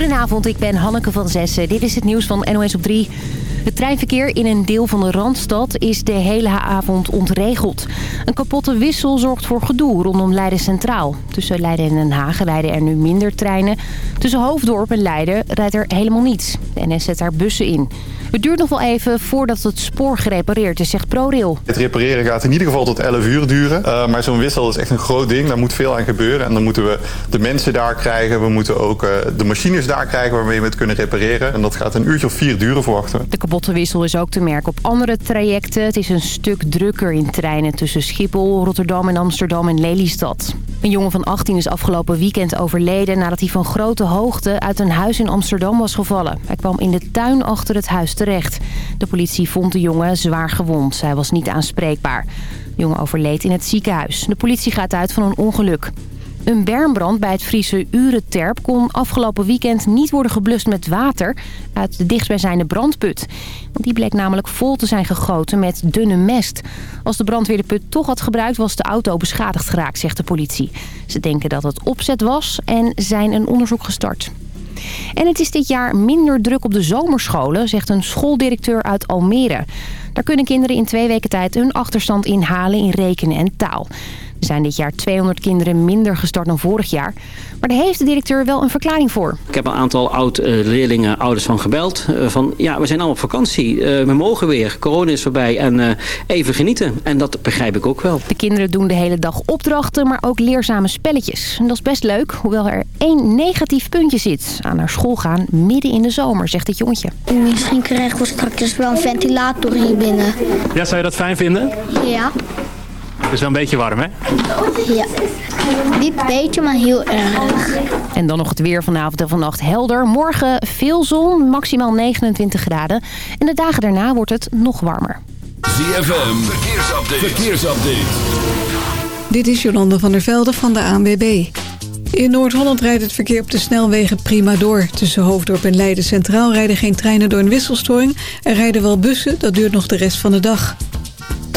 Goedenavond, ik ben Hanneke van Zessen. Dit is het nieuws van NOS op 3. Het treinverkeer in een deel van de Randstad is de hele avond ontregeld. Een kapotte wissel zorgt voor gedoe rondom Leiden Centraal. Tussen Leiden en Den Haag rijden er nu minder treinen. Tussen Hoofddorp en Leiden rijdt er helemaal niets. De NS zet daar bussen in. Het duurt nog wel even voordat het spoor gerepareerd is, zegt ProRail. Het repareren gaat in ieder geval tot 11 uur duren. Uh, maar zo'n wissel is echt een groot ding. Daar moet veel aan gebeuren. En dan moeten we de mensen daar krijgen. We moeten ook uh, de machines daar krijgen waarmee we het kunnen repareren. En dat gaat een uurtje of vier duren, verwachten. De kapotte wissel is ook te merken op andere trajecten. Het is een stuk drukker in treinen tussen Schiphol, Rotterdam en Amsterdam en Lelystad. Een jongen van 18 is afgelopen weekend overleden nadat hij van grote hoogte uit een huis in Amsterdam was gevallen. Hij kwam in de tuin achter het huis De politie vond de jongen zwaar gewond. Hij was niet aanspreekbaar. De jongen overleed in het ziekenhuis. De politie gaat uit van een ongeluk. Een bermbrand bij het Friese Urenterp kon afgelopen weekend niet worden geblust met water uit de dichtstbijzijnde brandput. Want die bleek namelijk vol te zijn gegoten met dunne mest. Als de brandweer de put toch had gebruikt was de auto beschadigd geraakt, zegt de politie. Ze denken dat het opzet was en zijn een onderzoek gestart. En het is dit jaar minder druk op de zomerscholen, zegt een schooldirecteur uit Almere. Daar kunnen kinderen in twee weken tijd hun achterstand inhalen in rekenen en taal. Er zijn dit jaar 200 kinderen minder gestart dan vorig jaar. Maar daar heeft de directeur wel een verklaring voor. Ik heb een aantal oud-leerlingen, ouders van gebeld. Van ja, we zijn allemaal op vakantie. We mogen weer. Corona is voorbij. En even genieten. En dat begrijp ik ook wel. De kinderen doen de hele dag opdrachten, maar ook leerzame spelletjes. En dat is best leuk, hoewel er één negatief puntje zit. Aan naar school gaan midden in de zomer, zegt het jongetje. Misschien krijgen we straks wel een ventilator hier binnen. Ja, zou je dat fijn vinden? Ja. Het is wel een beetje warm, hè? Ja. Niet een beetje, maar heel erg. En dan nog het weer vanavond en vannacht helder. Morgen veel zon, maximaal 29 graden. En de dagen daarna wordt het nog warmer. ZFM, verkeersupdate. verkeersupdate. Dit is Jolande van der Velde van de ANWB. In Noord-Holland rijdt het verkeer op de snelwegen prima door. Tussen Hoofddorp en Leiden Centraal rijden geen treinen door een wisselstoring. Er rijden wel bussen, dat duurt nog de rest van de dag.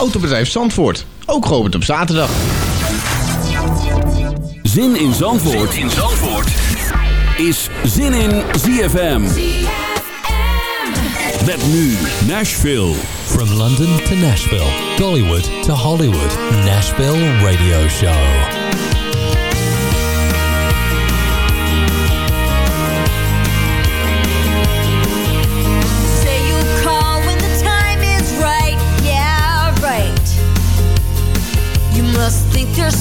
Autobedrijf Zandvoort. Ook geopend op zaterdag. Zin in Zandvoort, zin in Zandvoort. is Zin in ZFM. Met nu Nashville. From London to Nashville, Dollywood to Hollywood. Nashville Radio Show.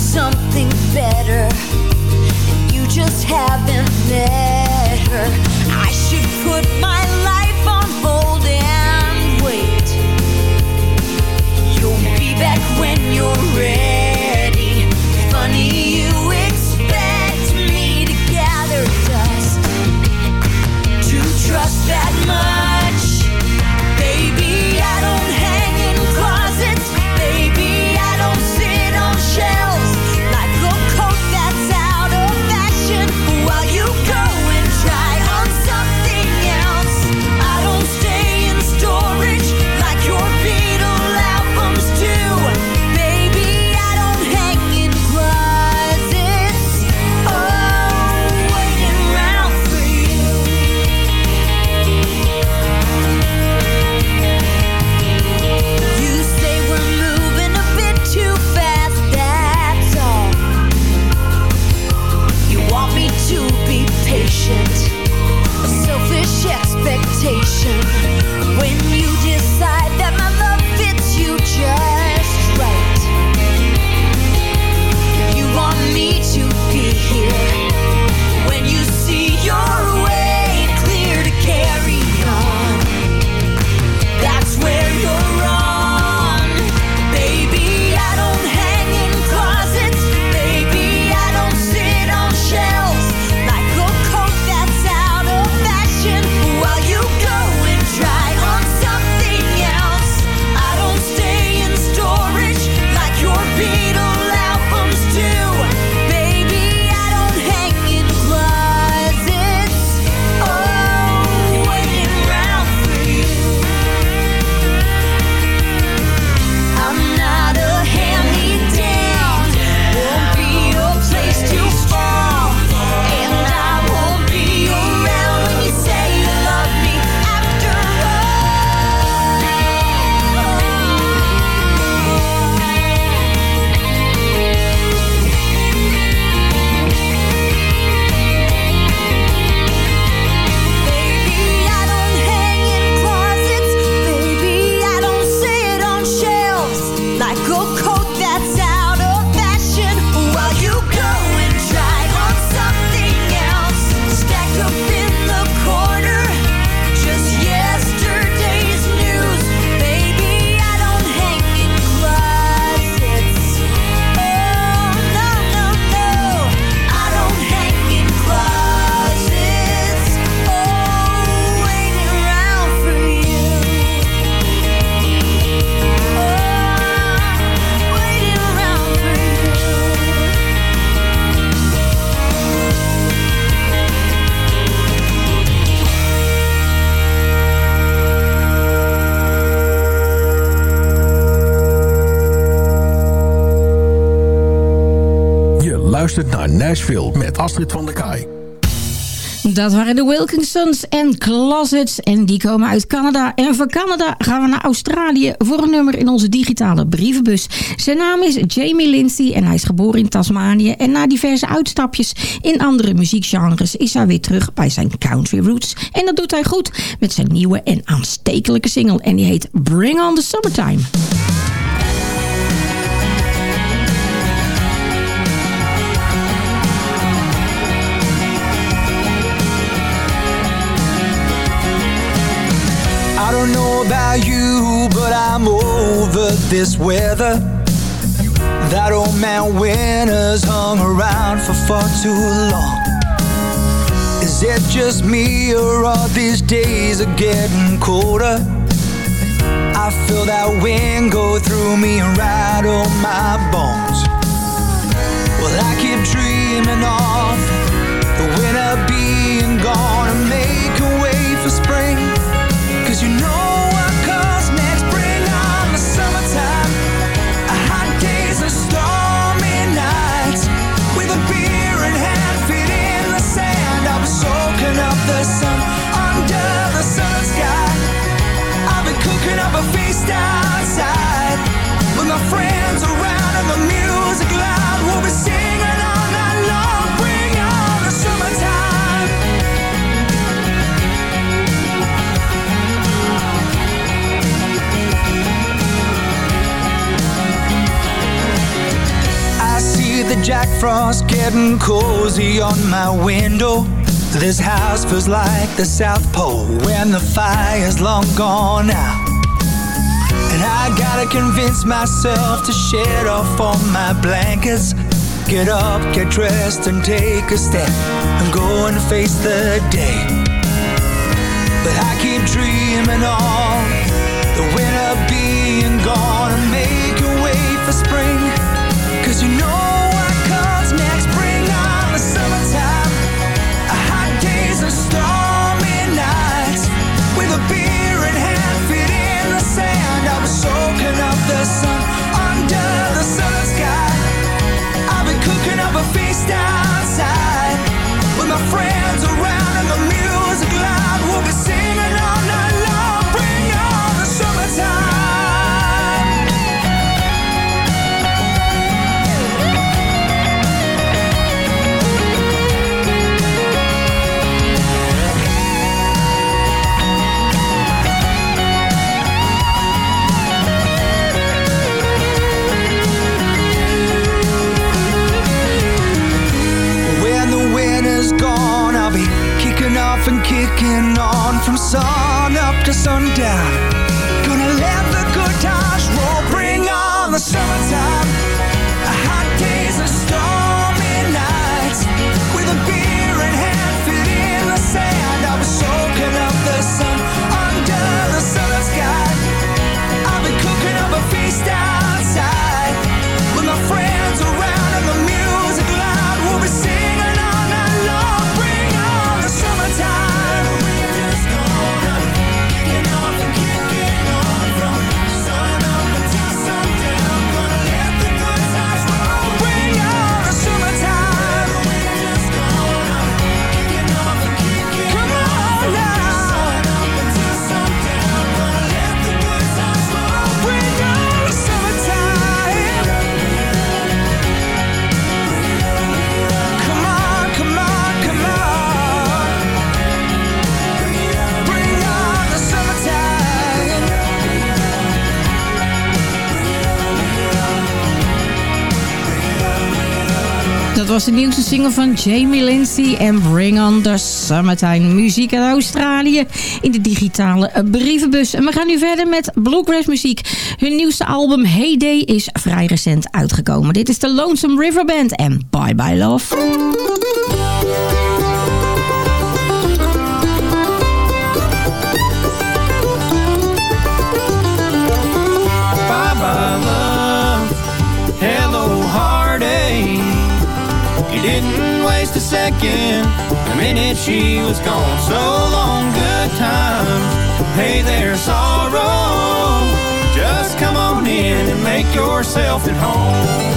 Something better. And you just haven't met her. I should put my life on hold and wait. You'll be back when you're ready naar Nashville met Astrid van der Kaai. Dat waren de Wilkinsons en Closets. En die komen uit Canada. En van Canada gaan we naar Australië voor een nummer in onze digitale brievenbus. Zijn naam is Jamie Lindsay en hij is geboren in Tasmanië. En na diverse uitstapjes in andere muziekgenres is hij weer terug bij zijn country roots. En dat doet hij goed met zijn nieuwe en aanstekelijke single. En die heet Bring on the Summertime. About you, but I'm over this weather. That old man Winter's hung around for far too long. Is it just me, or are these days are getting colder? I feel that wind go through me and rattle my bones. Well, I keep dreaming of Jack Frost getting cozy on my window. This house feels like the South Pole when the fire's long gone out. And I gotta convince myself to shed off all my blankets. Get up, get dressed, and take a step. And go and face the day. But I keep dreaming on the winter being gone and make a way for spring. Cause you know cooking up a feast outside. Was de nieuwste single van Jamie Lindsay en Bring on the Summertime. Muziek uit Australië in de digitale brievenbus. En we gaan nu verder met Bluegrass muziek. Hun nieuwste album Hey Day is vrij recent uitgekomen. Dit is de Lonesome River Band en Bye Bye Love. Didn't a second, the minute she was gone. So long, good times. Hey there, sorrow. Just come on in and make yourself at home.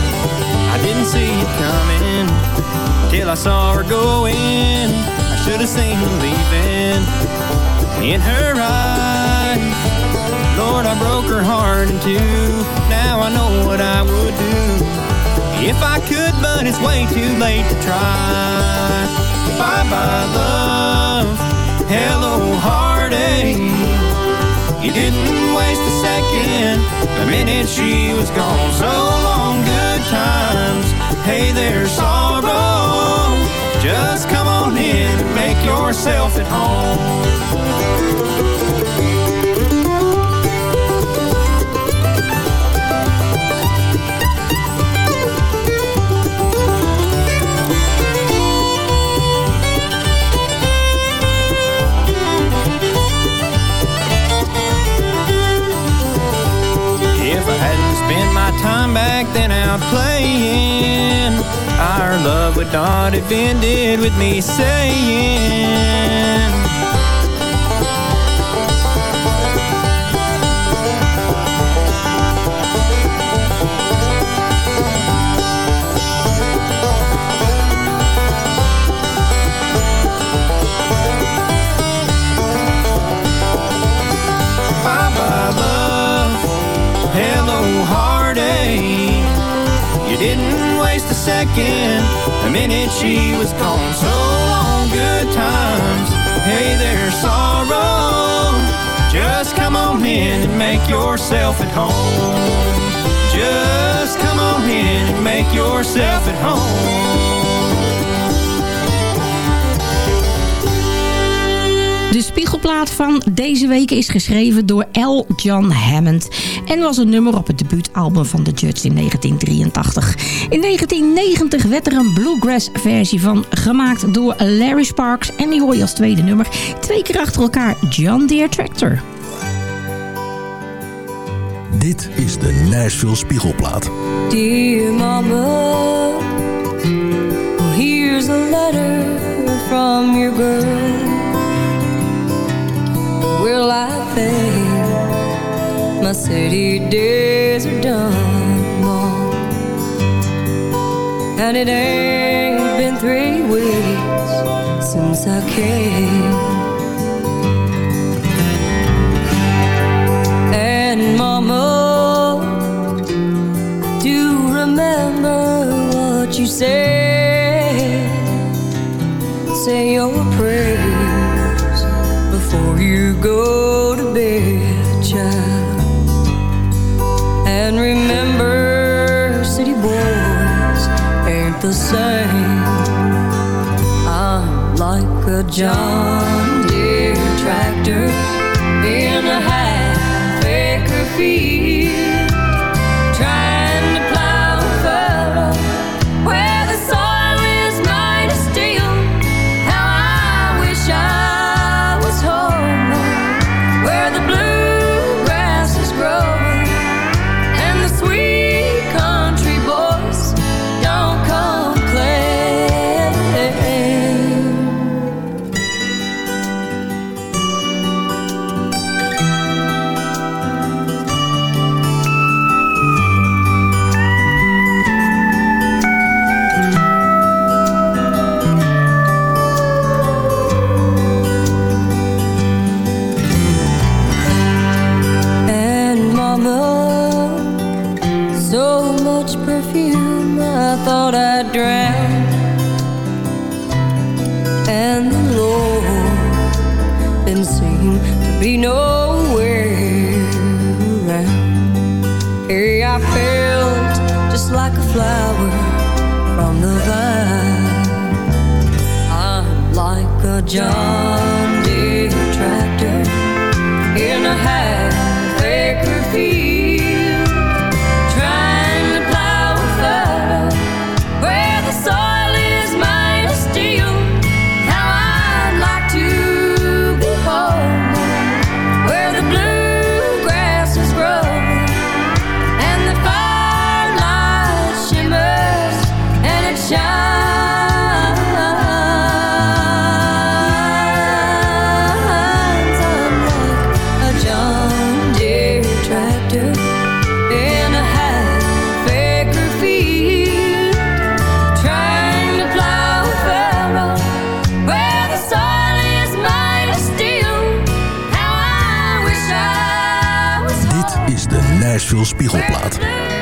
I didn't see it coming till I saw her going. I should have seen the leaving in her eyes. Lord, I broke her heart in two. Now I know what I would do if I could, but it's way too late to try. Bye bye, love. Hello, heartache. You didn't waste a second. The minute she was gone, so long, good times. Hey there, sorrow. Just come on in and make yourself at home. Back then out playing, our love would not have ended with me saying. Didn't waste a second the minute she was gone. So long, good times. Hey there, sorrow. Just come on in and make yourself at home. Just come on in and make yourself at home. De spiegelplaat van deze week is geschreven door L. John Hammond... en was een nummer op het debuutalbum van The Judds in 1983. In 1990 werd er een bluegrass-versie van gemaakt door Larry Sparks... en die hoor je als tweede nummer twee keer achter elkaar John Deere Tractor. Dit is de Nashville Spiegelplaat. Dear Mama, here's a letter from your girl. I think my city days are done. And it ain't been three weeks since I came. John plaat.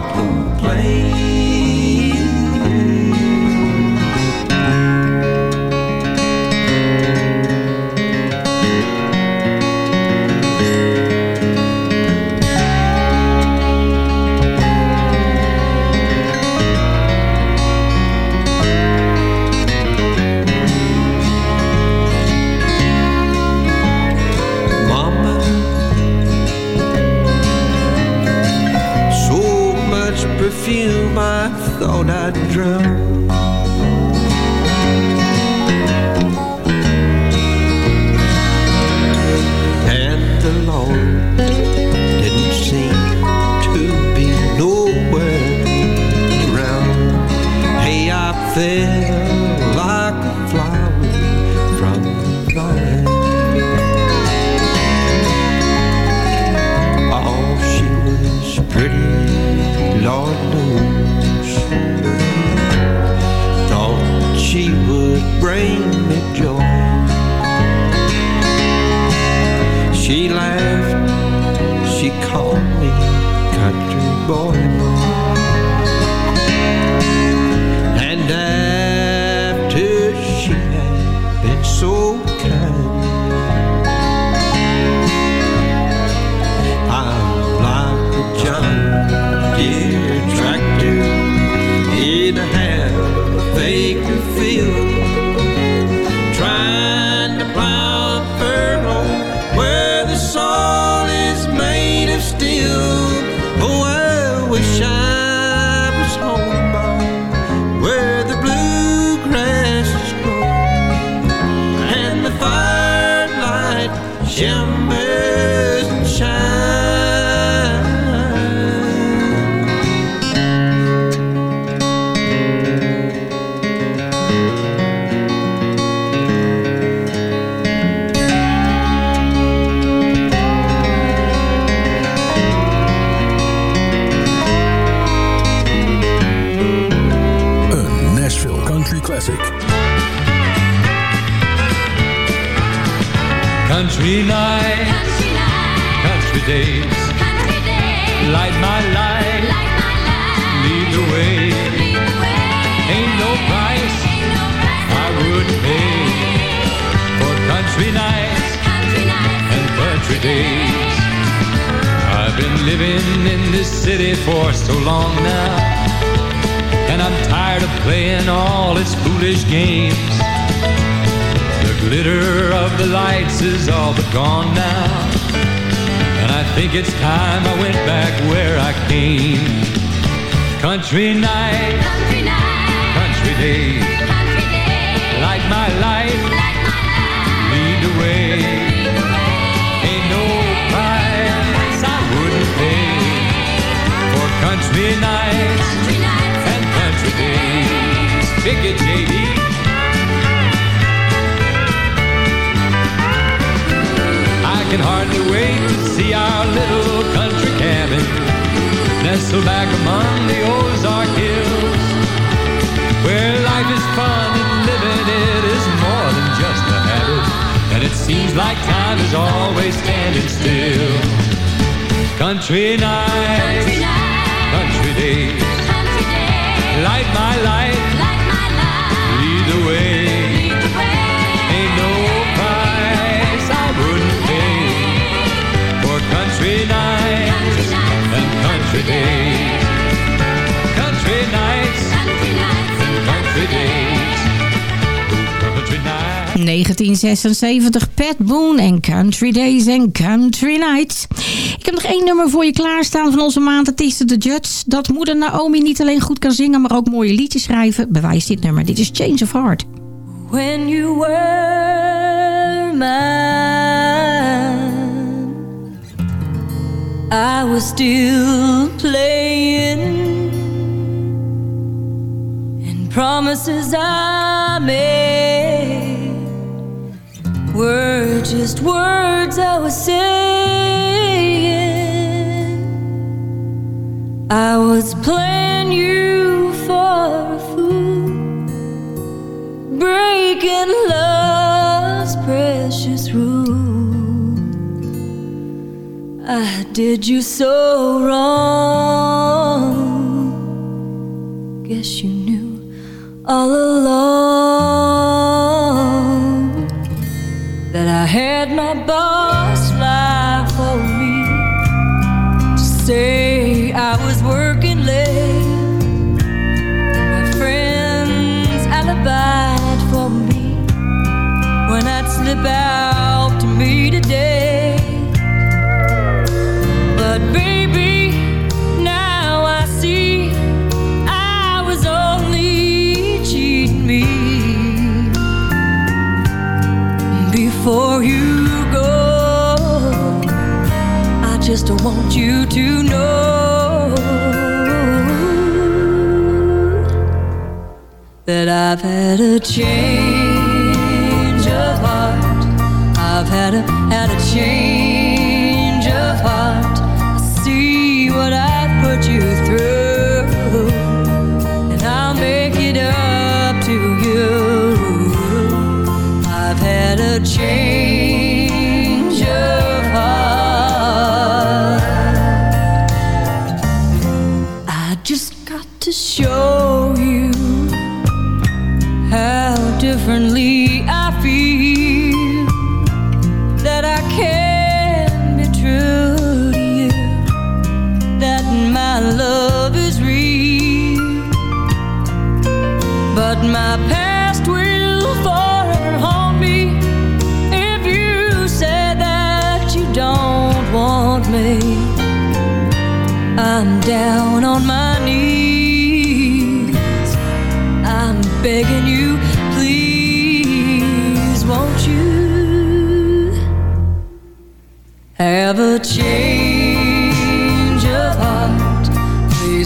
Girls don't Country seems like time is always standing still. Country nights, country, country days, country days, light my life, 1976, Pat Boone en Country Days en Country Nights. Ik heb nog één nummer voor je klaarstaan van onze maandartiesten The Judds. Dat moeder Naomi niet alleen goed kan zingen, maar ook mooie liedjes schrijven, bewijst dit nummer. Dit is Change of Heart. When you were mine, I was still playing, and promises I made were just words I was saying. I was playing you for a fool breaking love's precious rule. I did you so wrong. Guess you knew all along that I had my boss lie for me to say I was working late. My friends alibied for me when I'd slip out I've had a change of heart. I've had a had a change of heart. I see what I put you through, and I'll make it up to you. I've had a change of heart. I just got to show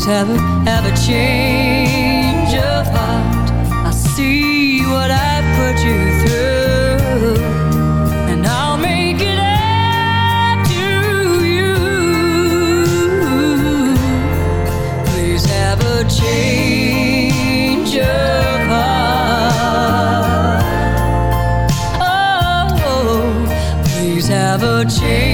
Have a have a change of heart. I see what I put you through, and I'll make it up to you. Please have a change of heart. Oh, oh, oh. please have a change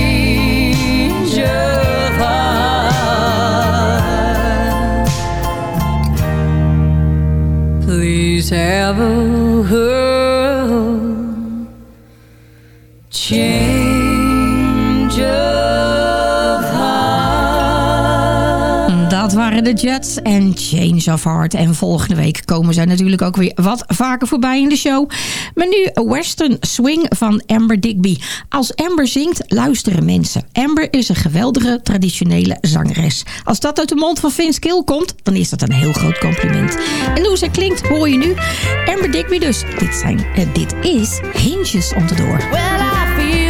de Jets en Change of Heart. En volgende week komen zij natuurlijk ook weer wat vaker voorbij in de show. Maar nu Western Swing van Amber Digby. Als Amber zingt, luisteren mensen. Amber is een geweldige traditionele zangeres. Als dat uit de mond van Vince Gill komt, dan is dat een heel groot compliment. En hoe ze klinkt, hoor je nu. Amber Digby dus. Dit, zijn, eh, dit is Hintjes om te door. Well, I feel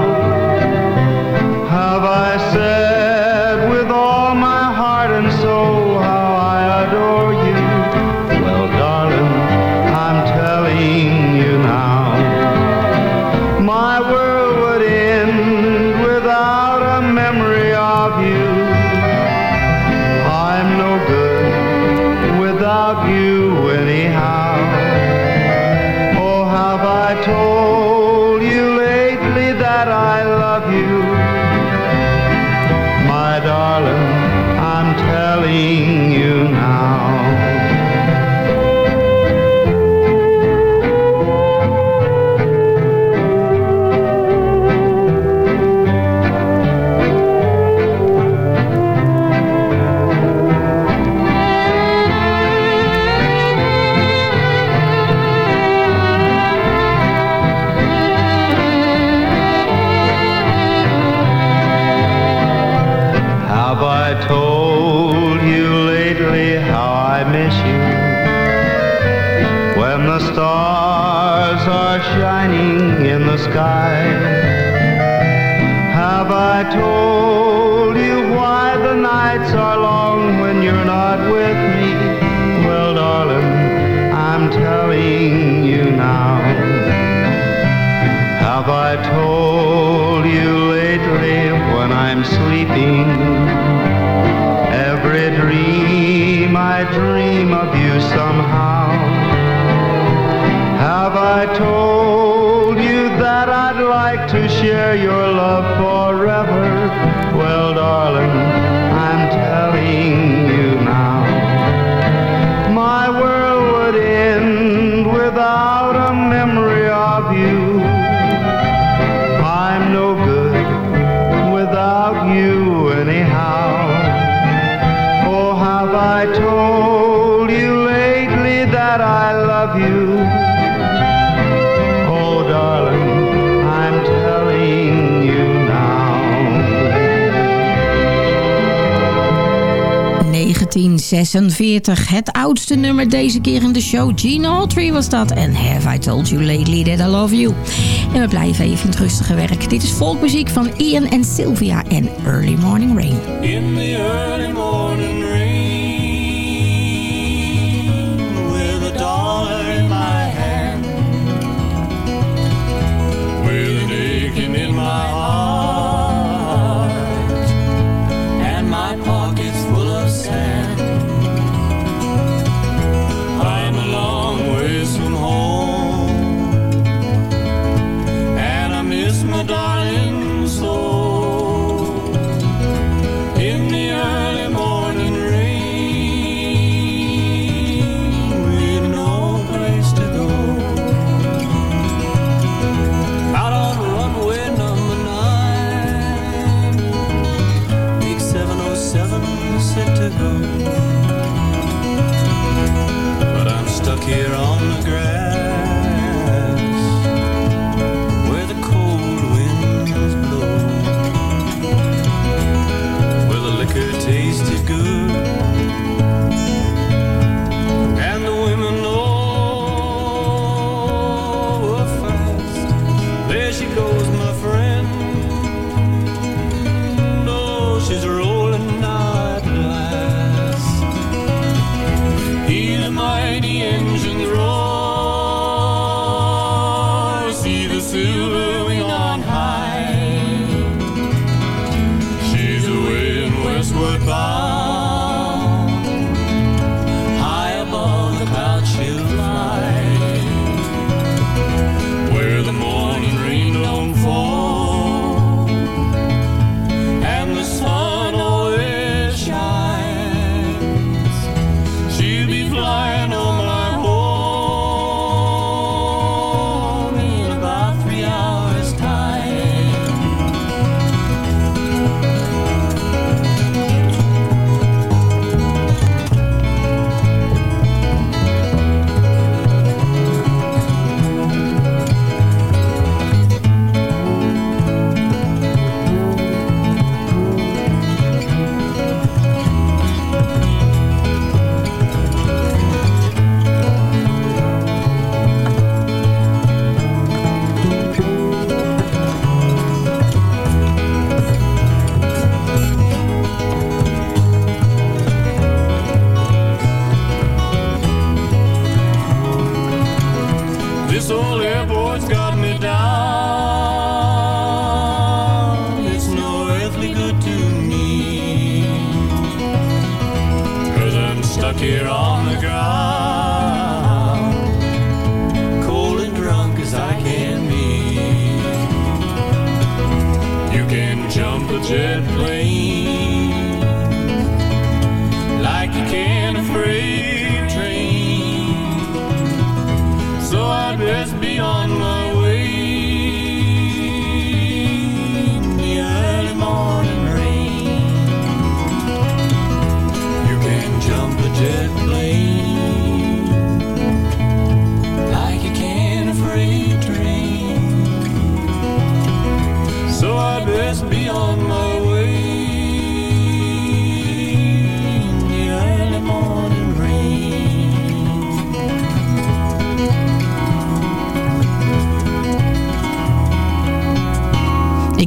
share your love for 46. Het oudste nummer deze keer in de show. Gene Autry was dat. En Have I Told You Lately That I Love You. En we blijven even in het rustige werk. Dit is volkmuziek van Ian en Sylvia en Early Morning Rain. In the early morning she goes, my friend. like you can't afraid.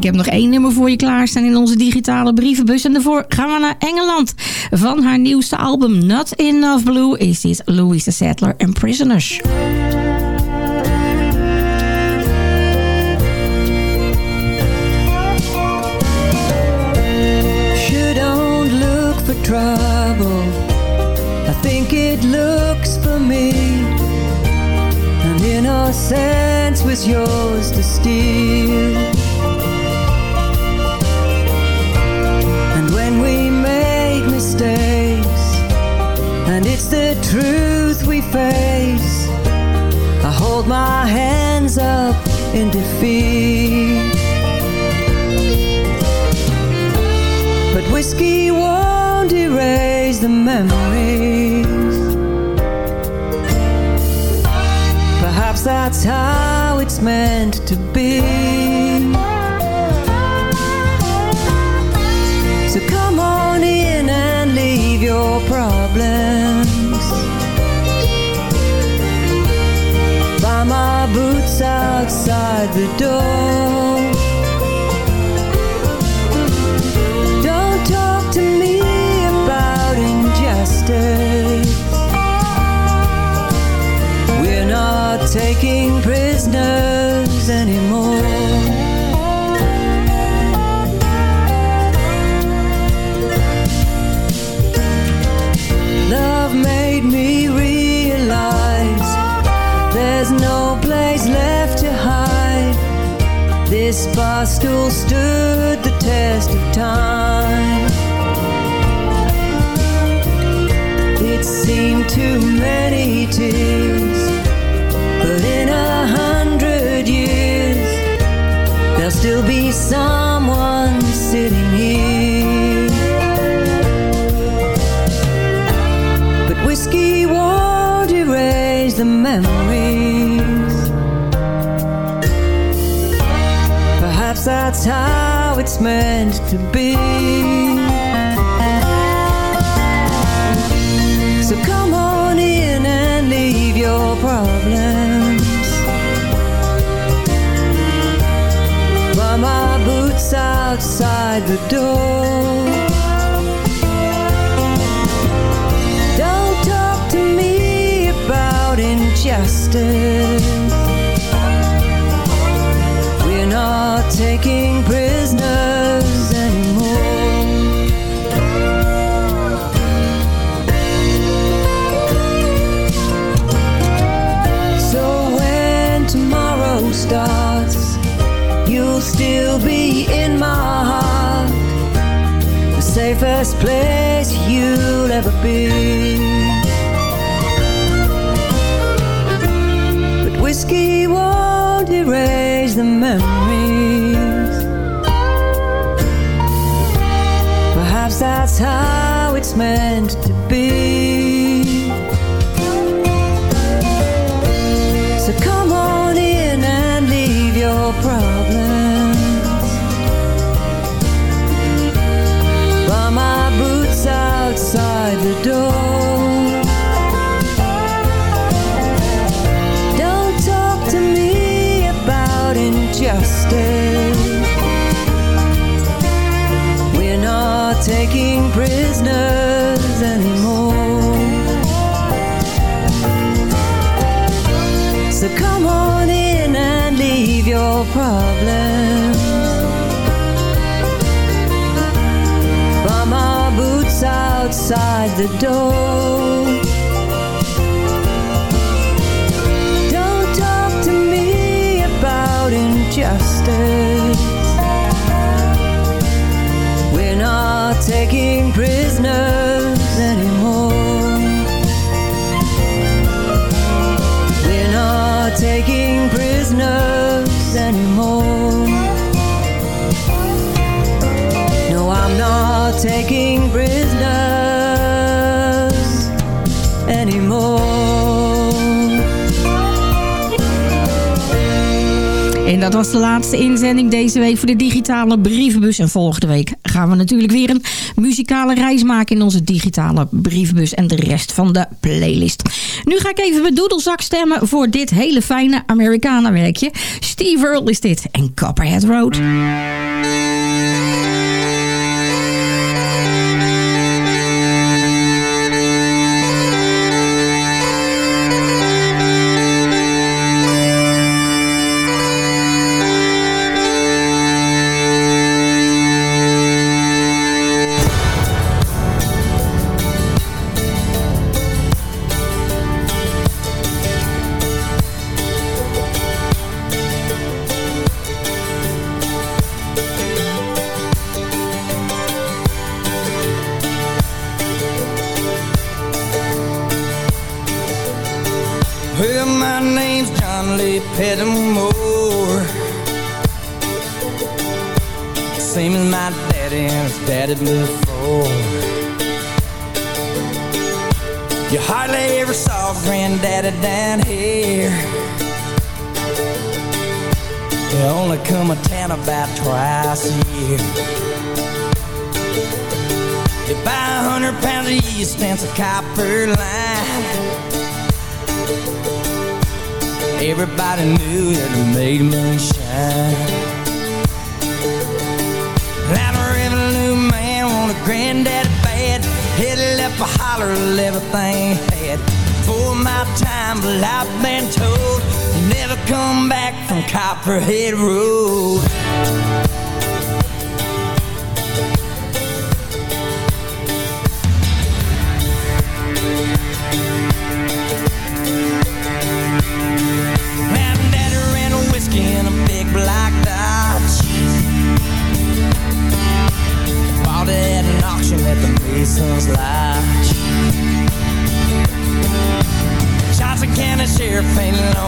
Ik heb nog één nummer voor je klaarstaan in onze digitale brievenbus. En daarvoor gaan we naar Engeland. Van haar nieuwste album Not Enough Blue is dit Louise the en Prisoners. trouble I think it looks for me And innocence yours to truth we face. I hold my hands up in defeat. But whiskey won't erase the memories. Perhaps that's how it's meant to be. The door. Stood the test of time. It seemed too many tears, That's how it's meant to be. So come on in and leave your problems by my boots outside the door. Don't talk to me about injustice. Safest place you'll ever be. But whiskey won't erase the memories. Perhaps that's how it's meant to be. The door. Don't talk to me about injustice. We're not taking prisoners anymore. We're not taking prisoners anymore. No, I'm not taking prisoners dat was de laatste inzending deze week voor de digitale brievenbus. En volgende week gaan we natuurlijk weer een muzikale reis maken in onze digitale brievenbus en de rest van de playlist. Nu ga ik even met Doedelzak stemmen voor dit hele fijne Americana werkje. Steve Earle is dit en Copperhead Road.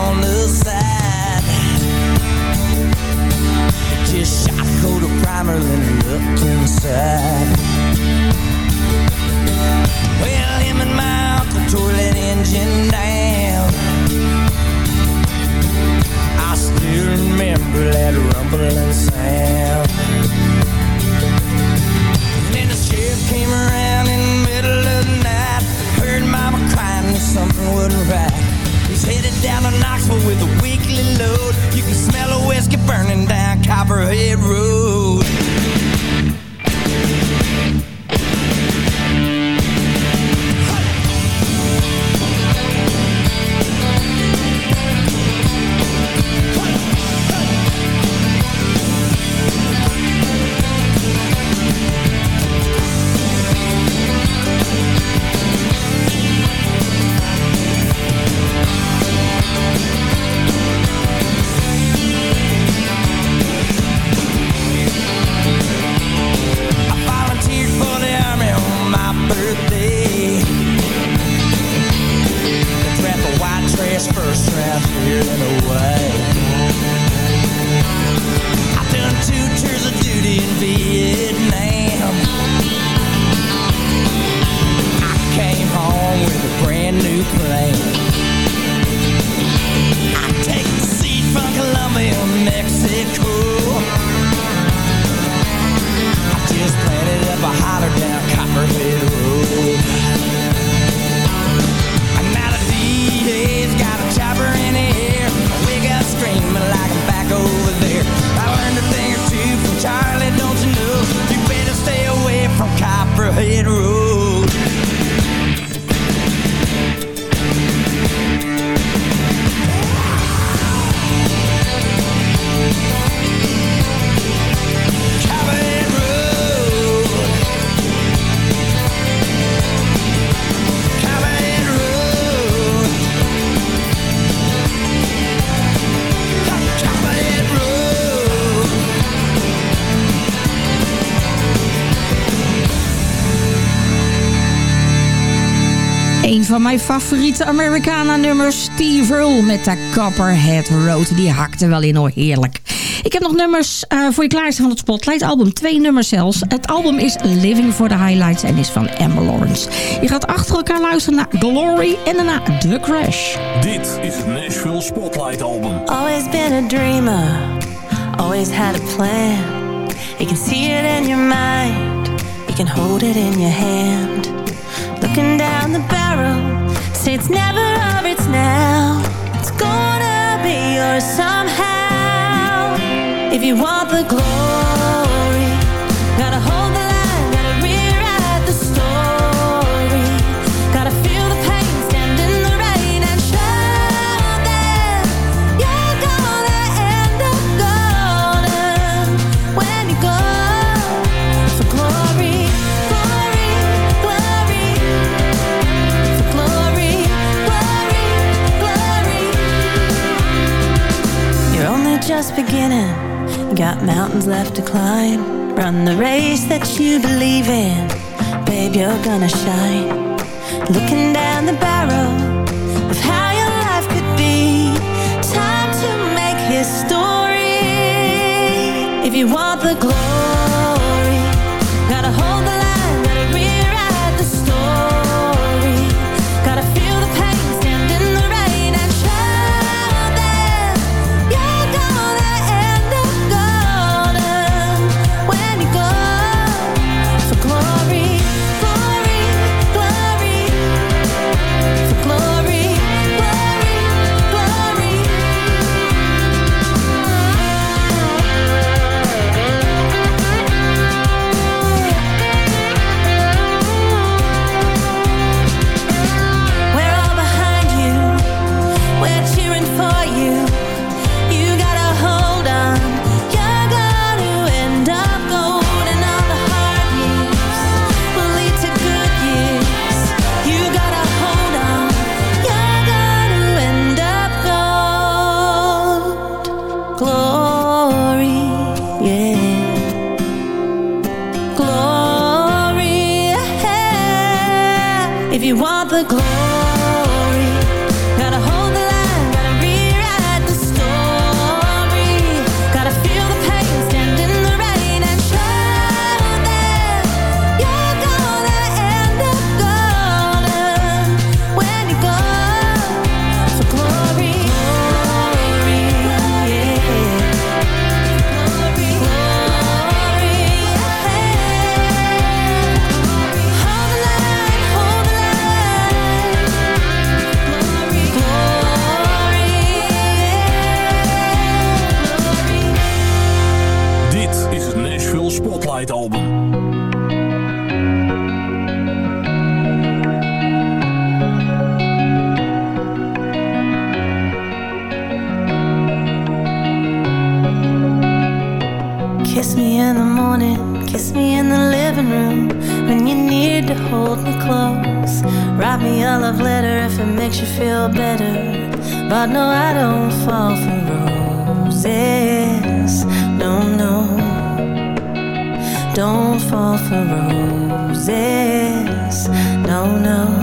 on the mijn favoriete Americana-nummer Steve Earle met de Copperhead Road. Die hakte wel in, hoor. Heerlijk. Ik heb nog nummers eh, voor je klaarstaan van het Spotlight-album. Twee nummers zelfs. Het album is Living for the Highlights en is van Emma Lawrence. Je gaat achter elkaar luisteren naar Glory en daarna The Crash. Dit is het Nashville Spotlight-album. Always been a dreamer. Always had a plan. You can see it in your mind. You can hold it in your hand. Looking down the barrel it's never or it's now. It's gonna be yours somehow. If you want the glory Gotta hold just beginning. Got mountains left to climb. Run the race that you believe in. Babe, you're gonna shine. Looking down the barrel Of how your life could be. Time to make history. If you want the glory. Album. Kiss me in the morning, kiss me in the living room. When you need to hold me close Write me a love letter if it makes you feel better. But no, I don't fall for roses. don't fall for roses. No, no.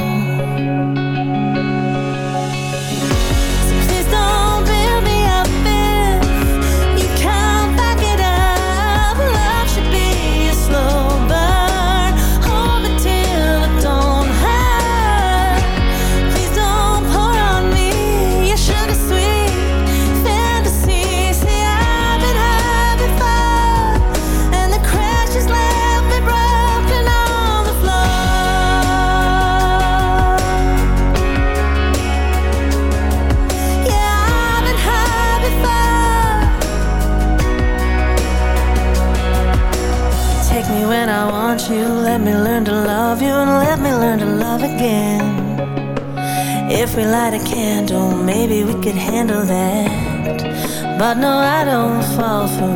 if we light a candle, maybe we could handle that. But no, I don't fall for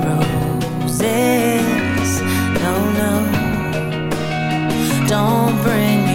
roses. No, no. Don't bring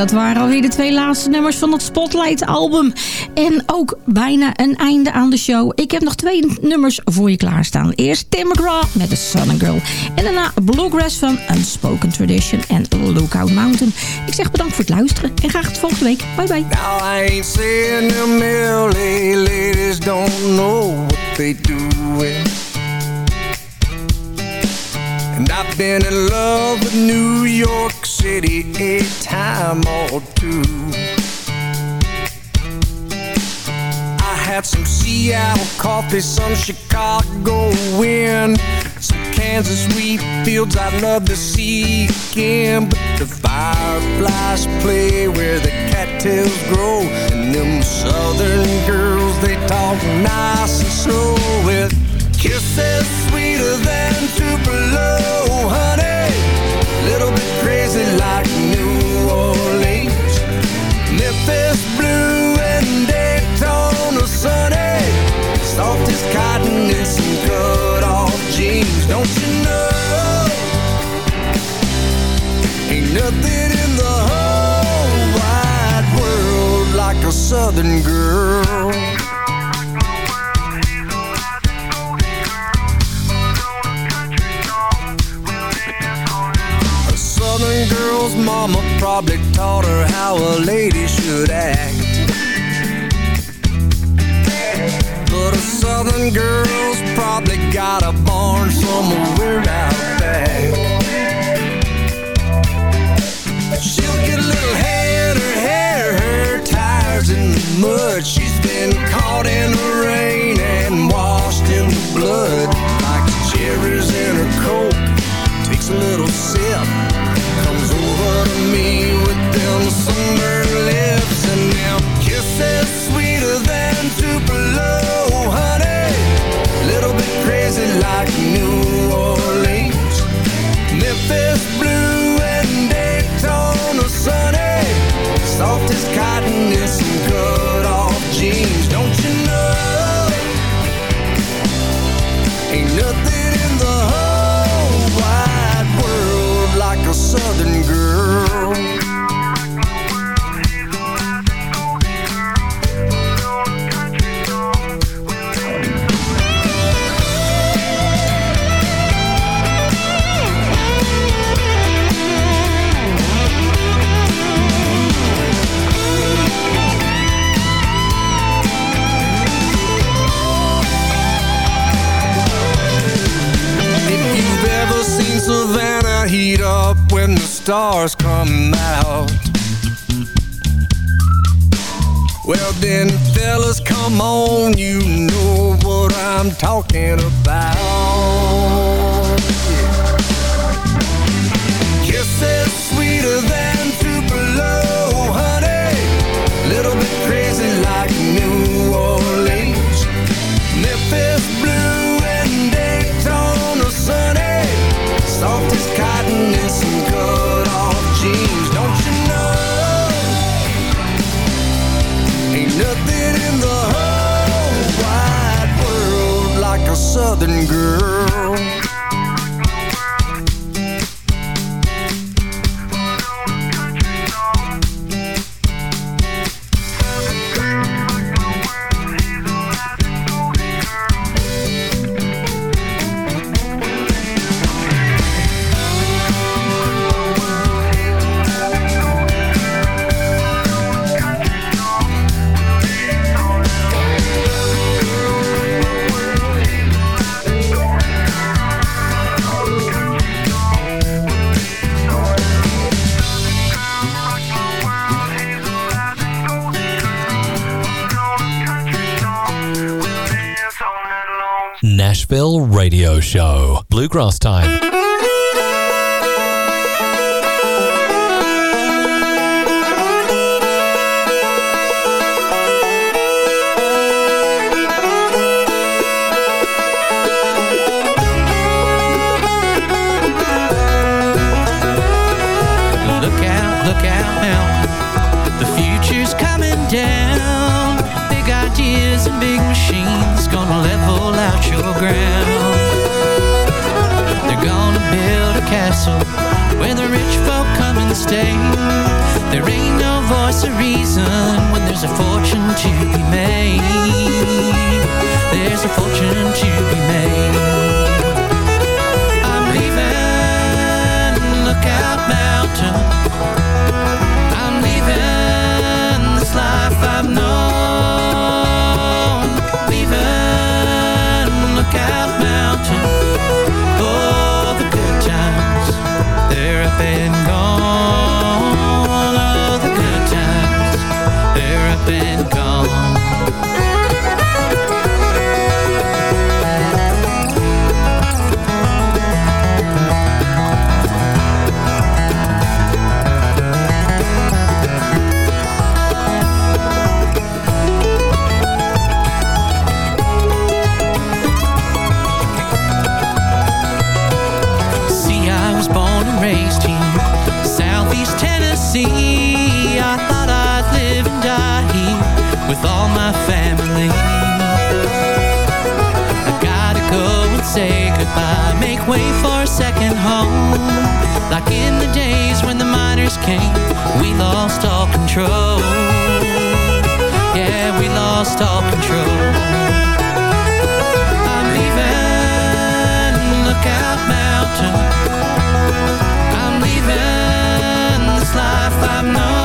dat waren alweer de twee laatste nummers van het Spotlight album. En ook bijna een einde aan de show. Ik heb nog twee nummers voor je klaarstaan. Eerst Tim McGraw met The Southern Girl. En daarna Bluegrass van Unspoken Tradition en Lookout Mountain. Ik zeg bedankt voor het luisteren en graag tot volgende week. Bye bye. Now ain't ladies don't know what they doing. And I've been in love with New York City a time or two. I had some Seattle coffee, some Chicago wind, some Kansas wheat fields I'd love to see again. But the fireflies play where the cattails grow, and them southern girls they talk nice and slow with kisses sweeter than Tupelo, honey. Little bit crazy like New Orleans, Memphis blue and Daytona sunny. Soft as cotton in some cut off jeans, don't you know? Ain't nothing in the whole wide world like a southern girl. Southern mama probably taught her how a lady should act. But a southern girl's probably got a barn somewhere out back. She'll get a little in her hair, her tires in the mud. She's been caught in the rain and washed in the blood. Like cherries in like New Orleans. Memphis Nashville Radio Show. Bluegrass Time. Ground. They're gonna build a castle where the rich folk come and stay. There ain't no voice or reason when there's a fortune to be made. There's a fortune to be made. I'm leaving Lookout Mountain. They're up and gone. Oh, the good times, they're up and with all my family. I gotta go and say goodbye, make way for a second home. Like in the days when the miners came, we lost all control. Yeah, we lost all control. I'm leaving Lookout Mountain. I'm leaving this life I've known.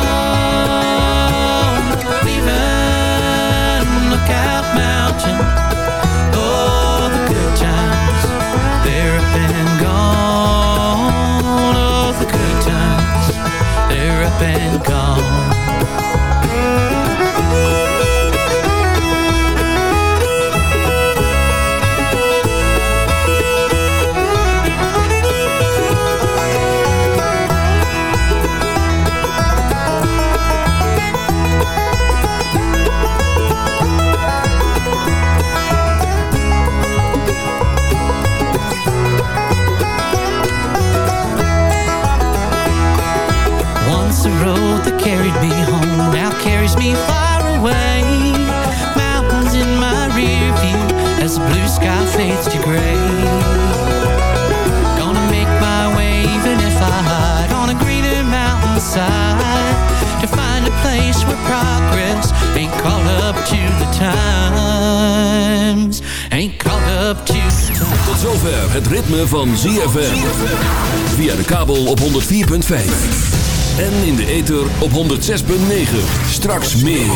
Caught up to the times. Ain't caught up to the times. Tot zover het ritme van ZFM. Via de kabel op 104.5. En in de ether op 106.9. Straks meer.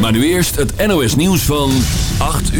Maar nu eerst het NOS nieuws van 8 uur.